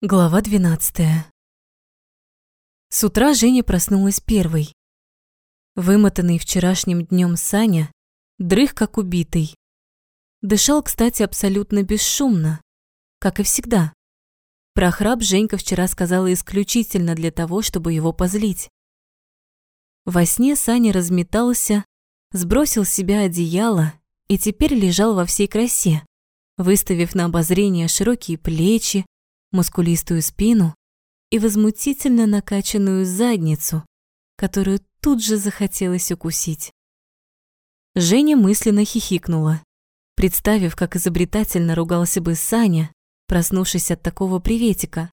Глава 12. С утра Женя проснулась первой. Вымотанный вчерашним днем Саня дрых как убитый. Дышал, кстати, абсолютно бесшумно, как и всегда. Про храп Женька вчера сказала исключительно для того, чтобы его позлить. Во сне Саня разметался, сбросил с себя одеяло и теперь лежал во всей красе, выставив на обозрение широкие плечи, мускулистую спину и возмутительно накачанную задницу, которую тут же захотелось укусить. Женя мысленно хихикнула, представив, как изобретательно ругался бы Саня, проснувшись от такого приветика,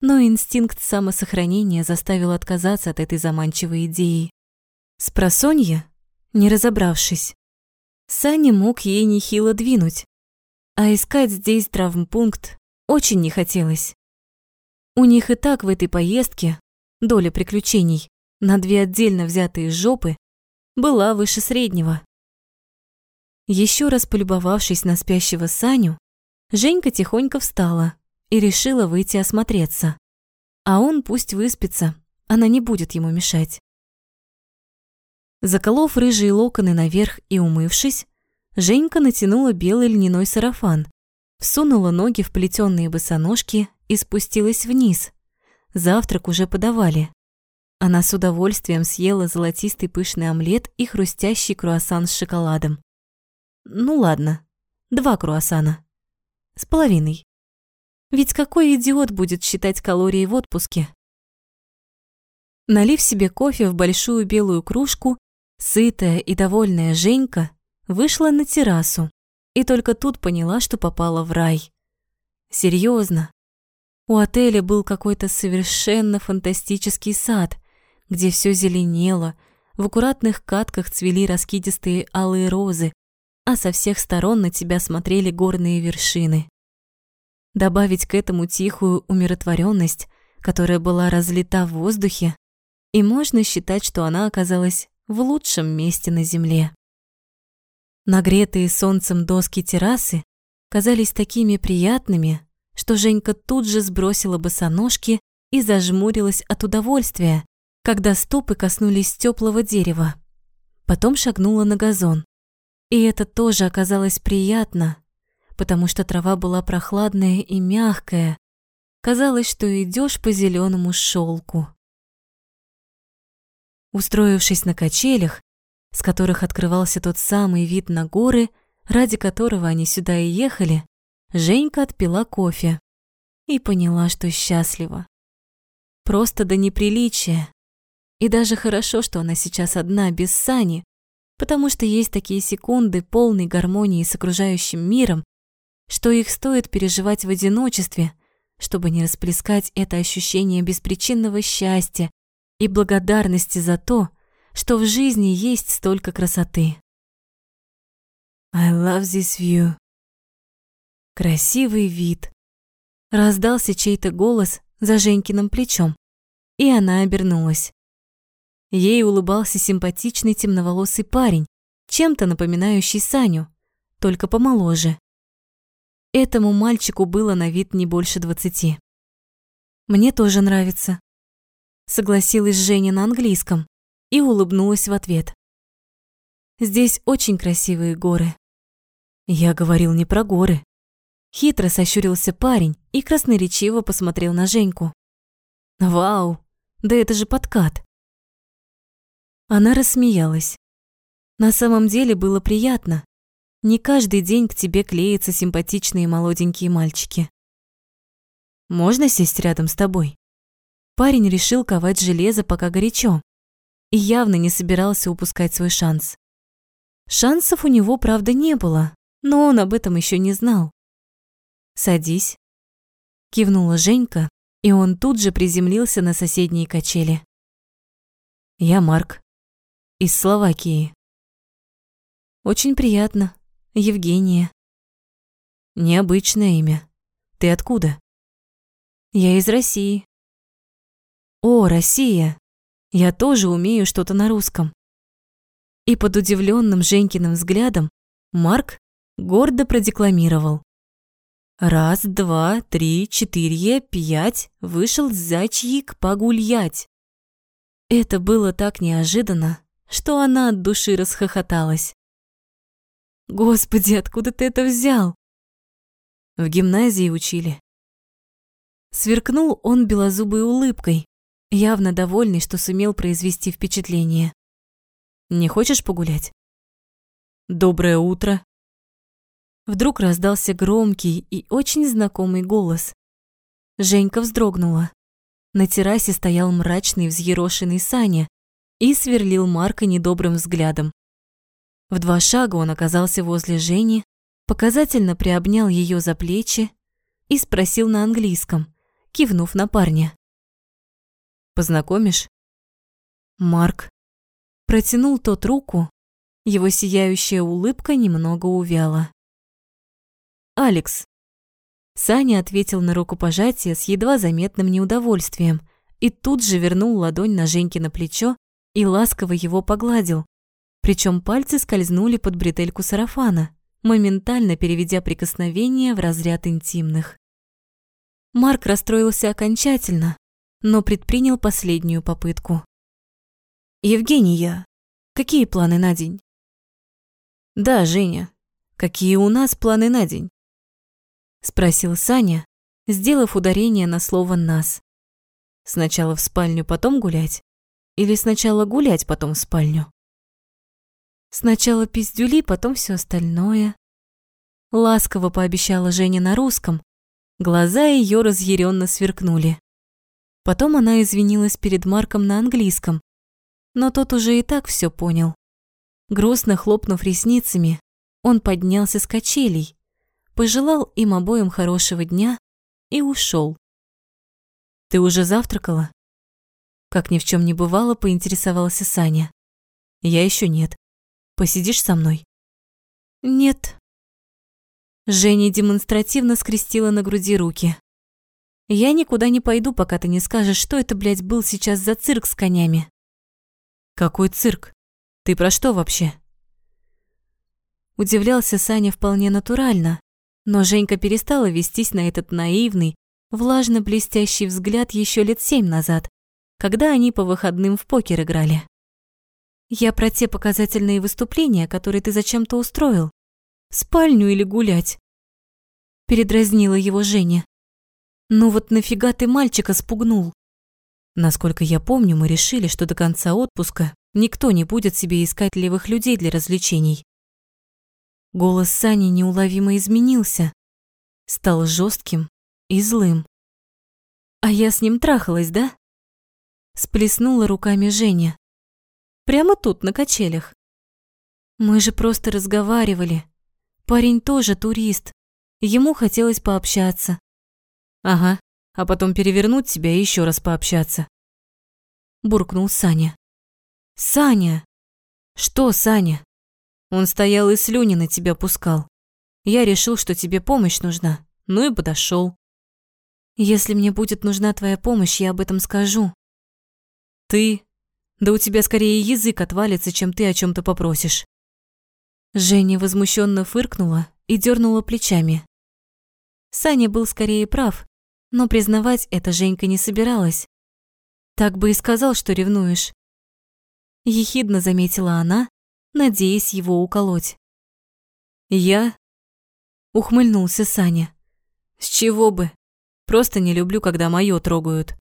но инстинкт самосохранения заставил отказаться от этой заманчивой идеи. Спросонья, не разобравшись, Саня мог ей нехило двинуть, а искать здесь травмпункт очень не хотелось. У них и так в этой поездке доля приключений на две отдельно взятые жопы была выше среднего. Еще раз полюбовавшись на спящего Саню, Женька тихонько встала и решила выйти осмотреться. А он пусть выспится, она не будет ему мешать. Заколов рыжие локоны наверх и умывшись, Женька натянула белый льняной сарафан всунула ноги в плетёные босоножки и спустилась вниз. Завтрак уже подавали. Она с удовольствием съела золотистый пышный омлет и хрустящий круассан с шоколадом. Ну ладно, два круассана. С половиной. Ведь какой идиот будет считать калории в отпуске? Налив себе кофе в большую белую кружку, сытая и довольная Женька вышла на террасу и только тут поняла, что попала в рай. Серьезно. У отеля был какой-то совершенно фантастический сад, где все зеленело, в аккуратных катках цвели раскидистые алые розы, а со всех сторон на тебя смотрели горные вершины. Добавить к этому тихую умиротворенность, которая была разлита в воздухе, и можно считать, что она оказалась в лучшем месте на земле. Нагретые солнцем доски террасы казались такими приятными, что Женька тут же сбросила босоножки и зажмурилась от удовольствия, когда стопы коснулись теплого дерева. Потом шагнула на газон. И это тоже оказалось приятно, потому что трава была прохладная и мягкая. Казалось, что идешь по зеленому шелку. Устроившись на качелях, с которых открывался тот самый вид на горы, ради которого они сюда и ехали, Женька отпила кофе и поняла, что счастлива. Просто до неприличия. И даже хорошо, что она сейчас одна, без Сани, потому что есть такие секунды полной гармонии с окружающим миром, что их стоит переживать в одиночестве, чтобы не расплескать это ощущение беспричинного счастья и благодарности за то, что в жизни есть столько красоты. I love this view. Красивый вид. Раздался чей-то голос за Женькиным плечом, и она обернулась. Ей улыбался симпатичный темноволосый парень, чем-то напоминающий Саню, только помоложе. Этому мальчику было на вид не больше двадцати. «Мне тоже нравится», — согласилась Женя на английском и улыбнулась в ответ. Здесь очень красивые горы. Я говорил не про горы. Хитро сощурился парень и красноречиво посмотрел на Женьку. Вау, да это же подкат. Она рассмеялась. На самом деле было приятно. Не каждый день к тебе клеятся симпатичные молоденькие мальчики. Можно сесть рядом с тобой? Парень решил ковать железо, пока горячо, и явно не собирался упускать свой шанс. Шансов у него, правда, не было, но он об этом еще не знал. «Садись», — кивнула Женька, и он тут же приземлился на соседние качели. «Я Марк, из Словакии». «Очень приятно, Евгения». «Необычное имя. Ты откуда?» «Я из России». «О, Россия! Я тоже умею что-то на русском. И под удивленным Женькиным взглядом Марк гордо продекламировал. Раз, два, три, четыре, пять вышел зайчик погулять. Это было так неожиданно, что она от души расхохоталась. «Господи, откуда ты это взял?» В гимназии учили. Сверкнул он белозубой улыбкой, явно довольный, что сумел произвести впечатление. «Не хочешь погулять?» «Доброе утро!» Вдруг раздался громкий и очень знакомый голос. Женька вздрогнула. На террасе стоял мрачный взъерошенный Саня и сверлил Марка недобрым взглядом. В два шага он оказался возле Жени, показательно приобнял ее за плечи и спросил на английском, кивнув на парня. «Познакомишь?» Марк. Протянул тот руку, его сияющая улыбка немного увяла. «Алекс». Саня ответил на рукопожатие с едва заметным неудовольствием и тут же вернул ладонь на Женькино плечо и ласково его погладил. Причем пальцы скользнули под бретельку сарафана, моментально переведя прикосновение в разряд интимных. Марк расстроился окончательно, но предпринял последнюю попытку. «Евгения, какие планы на день?» «Да, Женя, какие у нас планы на день?» Спросил Саня, сделав ударение на слово «нас». Сначала в спальню, потом гулять? Или сначала гулять, потом в спальню? Сначала пиздюли, потом все остальное. Ласково пообещала Женя на русском. Глаза ее разъяренно сверкнули. Потом она извинилась перед Марком на английском, но тот уже и так все понял. Грустно хлопнув ресницами, он поднялся с качелей, пожелал им обоим хорошего дня и ушел. «Ты уже завтракала?» Как ни в чем не бывало, поинтересовался Саня. «Я еще нет. Посидишь со мной?» «Нет». Женя демонстративно скрестила на груди руки. «Я никуда не пойду, пока ты не скажешь, что это, блядь, был сейчас за цирк с конями». «Какой цирк? Ты про что вообще?» Удивлялся Саня вполне натурально, но Женька перестала вестись на этот наивный, влажно-блестящий взгляд еще лет семь назад, когда они по выходным в покер играли. «Я про те показательные выступления, которые ты зачем-то устроил. Спальню или гулять?» Передразнила его Женя. «Ну вот нафига ты мальчика спугнул?» Насколько я помню, мы решили, что до конца отпуска никто не будет себе искать левых людей для развлечений. Голос Сани неуловимо изменился, стал жестким и злым. «А я с ним трахалась, да?» Сплеснула руками Женя. «Прямо тут, на качелях. Мы же просто разговаривали. Парень тоже турист. Ему хотелось пообщаться. Ага, а потом перевернуть тебя и еще раз пообщаться. Буркнул Саня. Саня! Что, Саня? Он стоял и слюни на тебя пускал. Я решил, что тебе помощь нужна, ну и подошел. Если мне будет нужна твоя помощь, я об этом скажу. Ты? Да у тебя скорее язык отвалится, чем ты о чем то попросишь. Женя возмущенно фыркнула и дернула плечами. Саня был скорее прав, но признавать это Женька не собиралась. Так бы и сказал, что ревнуешь. Ехидно заметила она, надеясь его уколоть. «Я?» — ухмыльнулся Саня. «С чего бы? Просто не люблю, когда моё трогают».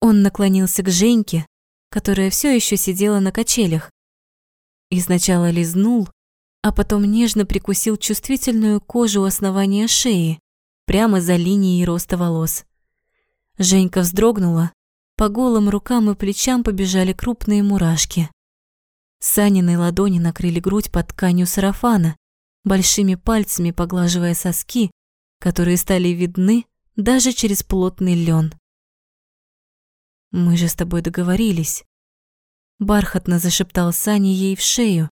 Он наклонился к Женьке, которая все еще сидела на качелях, и сначала лизнул, а потом нежно прикусил чувствительную кожу основания шеи, прямо за линией роста волос. Женька вздрогнула, по голым рукам и плечам побежали крупные мурашки. Саниной ладони накрыли грудь под тканью сарафана, большими пальцами поглаживая соски, которые стали видны даже через плотный лен. «Мы же с тобой договорились», — бархатно зашептал Саня ей в шею,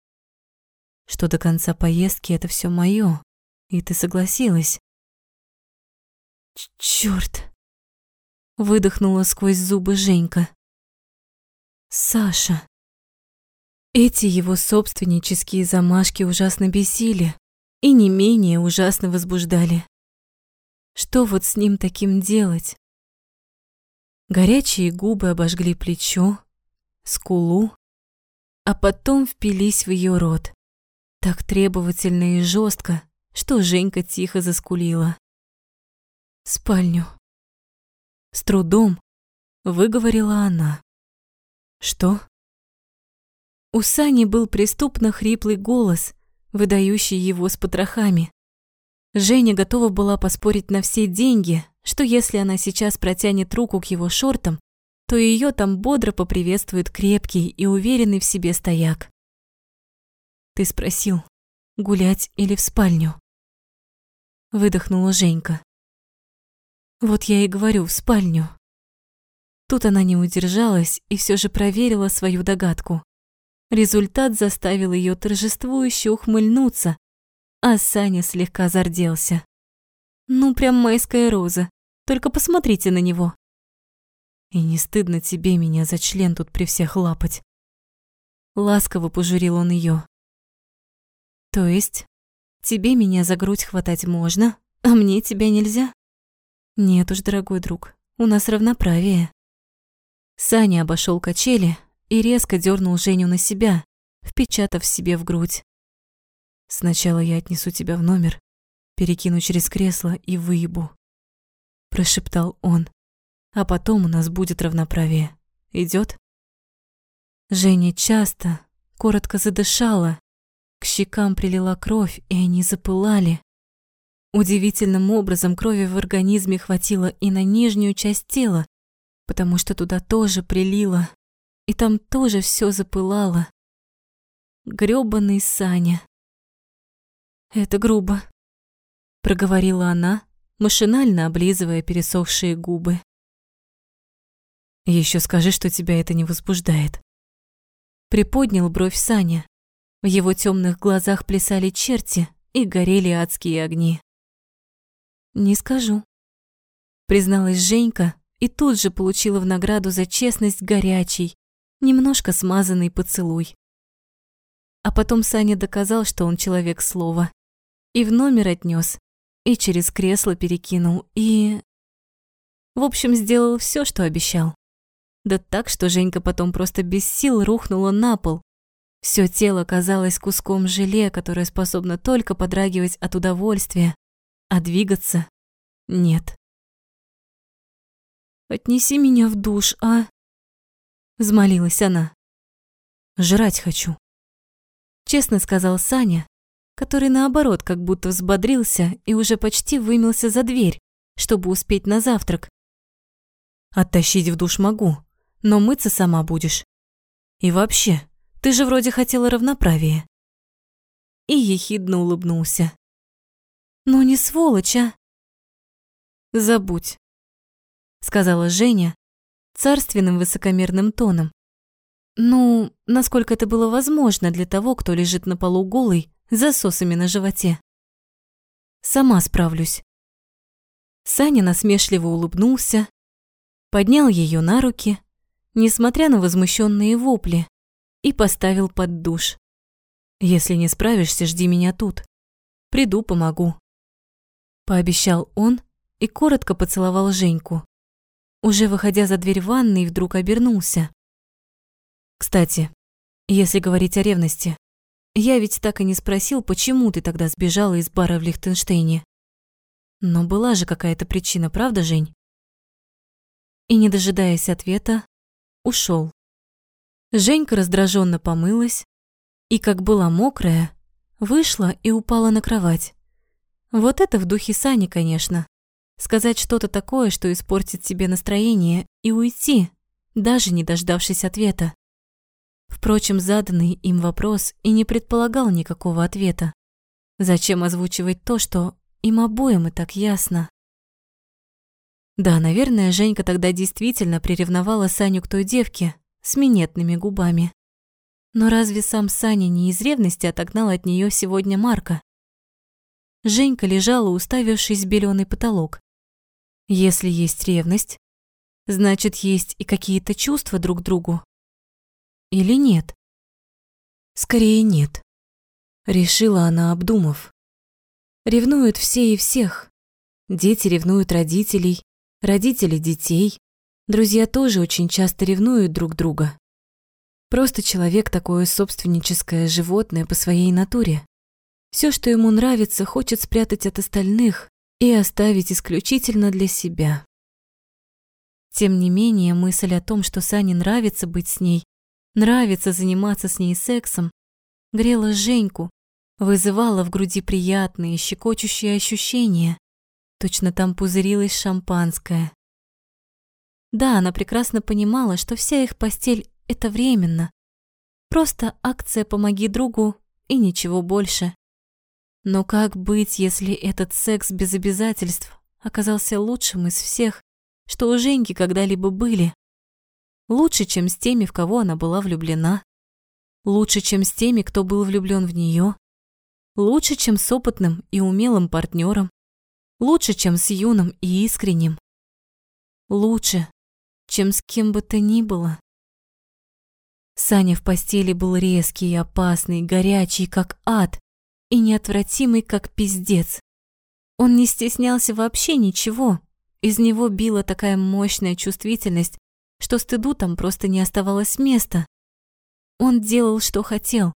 что до конца поездки это все мое, и ты согласилась. Черт! выдохнула сквозь зубы Женька. Саша. Эти его собственнические замашки ужасно бесили и не менее ужасно возбуждали. Что вот с ним таким делать? Горячие губы обожгли плечо, скулу, а потом впились в ее рот. Так требовательно и жестко, что Женька тихо заскулила. «Спальню». С трудом выговорила она. «Что?» У Сани был преступно хриплый голос, выдающий его с потрохами. Женя готова была поспорить на все деньги, что если она сейчас протянет руку к его шортам, то ее там бодро поприветствует крепкий и уверенный в себе стояк. «Ты спросил, гулять или в спальню?» Выдохнула Женька. «Вот я и говорю, в спальню». Тут она не удержалась и все же проверила свою догадку. Результат заставил ее торжествующе ухмыльнуться, а Саня слегка зарделся. Ну, прям майская роза. Только посмотрите на него. И не стыдно тебе меня за член тут при всех лапать. Ласково пожурил он ее. То есть, тебе меня за грудь хватать можно, а мне тебя нельзя? Нет уж, дорогой друг, у нас равноправие. Саня обошел качели, и резко дернул Женю на себя, впечатав себе в грудь. «Сначала я отнесу тебя в номер, перекину через кресло и выебу», – прошептал он. «А потом у нас будет равноправие. Идет? Женя часто, коротко задышала, к щекам прилила кровь, и они запылали. Удивительным образом крови в организме хватило и на нижнюю часть тела, потому что туда тоже прилило и там тоже все запылало. Грёбаный Саня. Это грубо, проговорила она, машинально облизывая пересохшие губы. Еще скажи, что тебя это не возбуждает. Приподнял бровь Саня. В его темных глазах плясали черти и горели адские огни. Не скажу, призналась Женька и тут же получила в награду за честность горячий, немножко смазанный поцелуй. А потом Саня доказал, что он человек слова. И в номер отнес, и через кресло перекинул, и... В общем, сделал все, что обещал. Да так, что Женька потом просто без сил рухнула на пол. Все тело казалось куском желе, которое способно только подрагивать от удовольствия, а двигаться — нет. «Отнеси меня в душ, а?» взмолилась она. Жрать хочу. Честно сказал Саня, который наоборот как будто взбодрился и уже почти вымылся за дверь, чтобы успеть на завтрак. Оттащить в душ могу, но мыться сама будешь. И вообще, ты же вроде хотела равноправия. И ехидно улыбнулся. Ну не сволочь, а? Забудь, сказала Женя, царственным высокомерным тоном. Ну, насколько это было возможно для того, кто лежит на полу голый, с засосами на животе. Сама справлюсь. Саня насмешливо улыбнулся, поднял ее на руки, несмотря на возмущенные вопли, и поставил под душ. «Если не справишься, жди меня тут. Приду, помогу». Пообещал он и коротко поцеловал Женьку. Уже выходя за дверь ванной, вдруг обернулся. «Кстати, если говорить о ревности, я ведь так и не спросил, почему ты тогда сбежала из бара в Лихтенштейне. Но была же какая-то причина, правда, Жень?» И, не дожидаясь ответа, ушел. Женька раздраженно помылась и, как была мокрая, вышла и упала на кровать. Вот это в духе Сани, конечно сказать что-то такое, что испортит тебе настроение, и уйти, даже не дождавшись ответа. Впрочем, заданный им вопрос и не предполагал никакого ответа. Зачем озвучивать то, что им обоим и так ясно? Да, наверное, Женька тогда действительно приревновала Саню к той девке с минетными губами. Но разве сам Саня не из ревности отогнал от нее сегодня Марка? Женька лежала, уставившись в белёный потолок. Если есть ревность, значит, есть и какие-то чувства друг к другу. Или нет? Скорее нет. Решила она, обдумав. Ревнуют все и всех. Дети ревнуют родителей, родители детей. Друзья тоже очень часто ревнуют друг друга. Просто человек такое собственническое животное по своей натуре. Все, что ему нравится, хочет спрятать от остальных и оставить исключительно для себя. Тем не менее, мысль о том, что Сане нравится быть с ней, нравится заниматься с ней сексом, грела Женьку, вызывала в груди приятные, щекочущие ощущения. Точно там пузырилось шампанское. Да, она прекрасно понимала, что вся их постель — это временно. Просто акция «помоги другу» и ничего больше. Но как быть, если этот секс без обязательств оказался лучшим из всех, что у Женьки когда-либо были? Лучше, чем с теми, в кого она была влюблена. Лучше, чем с теми, кто был влюблен в нее. Лучше, чем с опытным и умелым партнером. Лучше, чем с юным и искренним. Лучше, чем с кем бы то ни было. Саня в постели был резкий, опасный, горячий, как ад, и неотвратимый, как пиздец. Он не стеснялся вообще ничего. Из него била такая мощная чувствительность, что стыду там просто не оставалось места. Он делал, что хотел.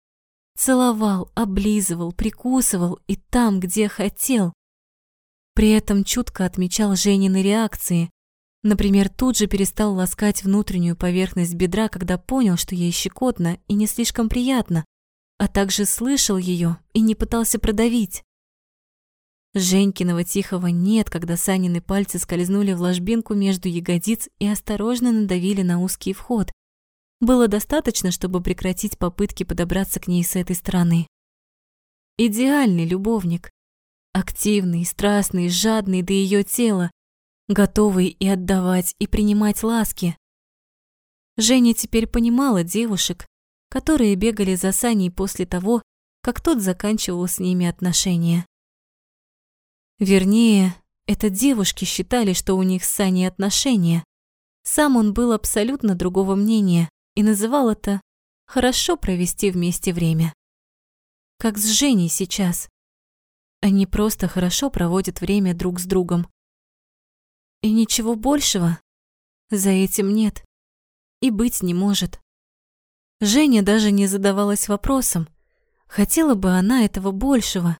Целовал, облизывал, прикусывал и там, где хотел. При этом чутко отмечал Женины реакции. Например, тут же перестал ласкать внутреннюю поверхность бедра, когда понял, что ей щекотно и не слишком приятно, а также слышал ее и не пытался продавить. Женькиного тихого «нет», когда Санины пальцы скользнули в ложбинку между ягодиц и осторожно надавили на узкий вход. Было достаточно, чтобы прекратить попытки подобраться к ней с этой стороны. Идеальный любовник. Активный, страстный, жадный до ее тела, готовый и отдавать, и принимать ласки. Женя теперь понимала девушек, которые бегали за Саней после того, как тот заканчивал с ними отношения. Вернее, это девушки считали, что у них с Саней отношения. Сам он был абсолютно другого мнения и называл это «хорошо провести вместе время». Как с Женей сейчас. Они просто хорошо проводят время друг с другом. И ничего большего за этим нет. И быть не может. Женя даже не задавалась вопросом, хотела бы она этого большего,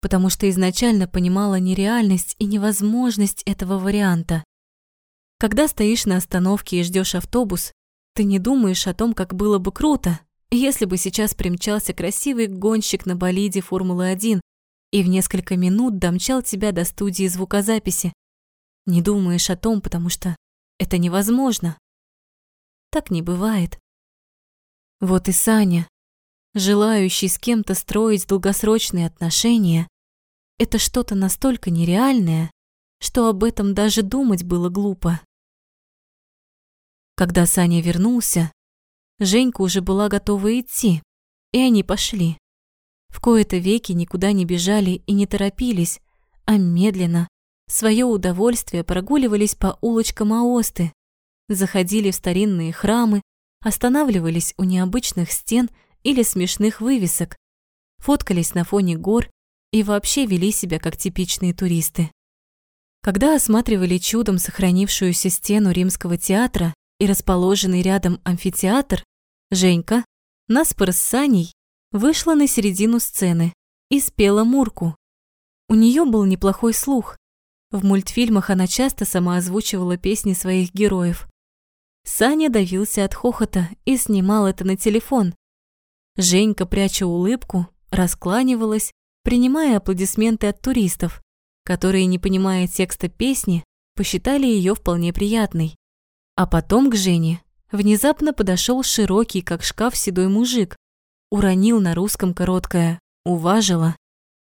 потому что изначально понимала нереальность и невозможность этого варианта. Когда стоишь на остановке и ждешь автобус, ты не думаешь о том, как было бы круто, если бы сейчас примчался красивый гонщик на болиде Формулы-1 и в несколько минут домчал тебя до студии звукозаписи. Не думаешь о том, потому что это невозможно. Так не бывает. Вот и Саня, желающий с кем-то строить долгосрочные отношения, это что-то настолько нереальное, что об этом даже думать было глупо. Когда Саня вернулся, Женька уже была готова идти, и они пошли. В кои-то веки никуда не бежали и не торопились, а медленно, в своё удовольствие прогуливались по улочкам Аосты, заходили в старинные храмы, останавливались у необычных стен или смешных вывесок, фоткались на фоне гор и вообще вели себя как типичные туристы. Когда осматривали чудом сохранившуюся стену римского театра и расположенный рядом амфитеатр, Женька, наспор с Саней, вышла на середину сцены и спела Мурку. У нее был неплохой слух. В мультфильмах она часто сама озвучивала песни своих героев. Саня давился от хохота и снимал это на телефон. Женька, пряча улыбку, раскланивалась, принимая аплодисменты от туристов, которые, не понимая текста песни, посчитали ее вполне приятной. А потом к Жене внезапно подошел широкий, как шкаф, седой мужик уронил на русском короткое «уважила»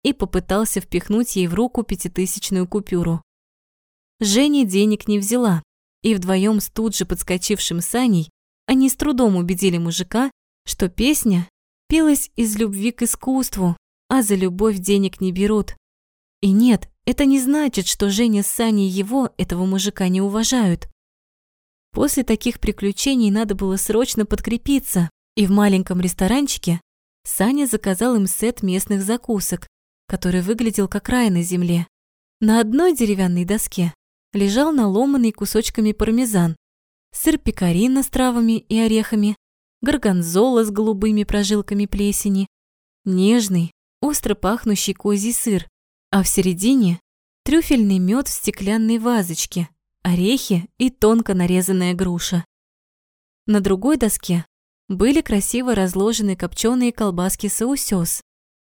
и попытался впихнуть ей в руку пятитысячную купюру. Женя денег не взяла, и вдвоем с тут же подскочившим Саней они с трудом убедили мужика, что песня пелась из любви к искусству, а за любовь денег не берут. И нет, это не значит, что Женя с Саней его, этого мужика, не уважают. После таких приключений надо было срочно подкрепиться, и в маленьком ресторанчике Саня заказал им сет местных закусок, который выглядел как рай на земле. На одной деревянной доске лежал наломанный кусочками пармезан, сыр пекарина с травами и орехами, горгонзола с голубыми прожилками плесени, нежный, остро пахнущий козий сыр, а в середине трюфельный мед в стеклянной вазочке, орехи и тонко нарезанная груша. На другой доске были красиво разложены копченые колбаски саусёс,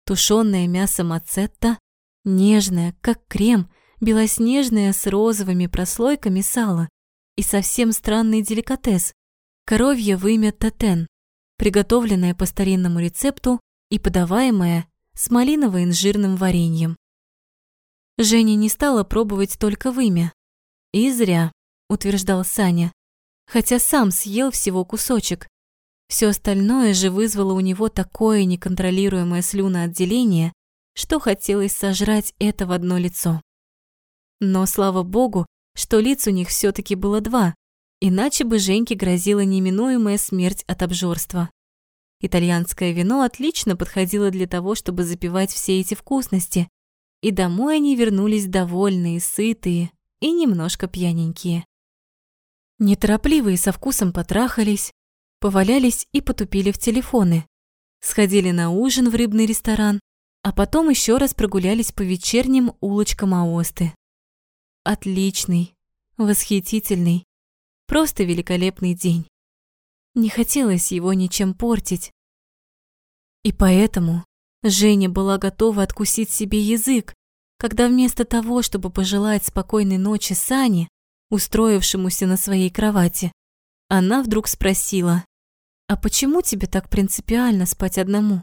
тушёное мясо мацетта, нежное, как крем, белоснежное с розовыми прослойками сала и совсем странный деликатес – коровье вымя татен, приготовленное по старинному рецепту и подаваемое с малиново-инжирным вареньем. Женя не стала пробовать только вымя. И зря, утверждал Саня, хотя сам съел всего кусочек. Все остальное же вызвало у него такое неконтролируемое слюноотделение, что хотелось сожрать это в одно лицо. Но слава богу, что лиц у них все таки было два, иначе бы Женьке грозила неминуемая смерть от обжорства. Итальянское вино отлично подходило для того, чтобы запивать все эти вкусности, и домой они вернулись довольные, сытые и немножко пьяненькие. Неторопливые со вкусом потрахались, повалялись и потупили в телефоны, сходили на ужин в рыбный ресторан, а потом еще раз прогулялись по вечерним улочкам Аосты. Отличный, восхитительный, просто великолепный день. Не хотелось его ничем портить. И поэтому Женя была готова откусить себе язык, когда вместо того, чтобы пожелать спокойной ночи Сане, устроившемуся на своей кровати, она вдруг спросила, «А почему тебе так принципиально спать одному?»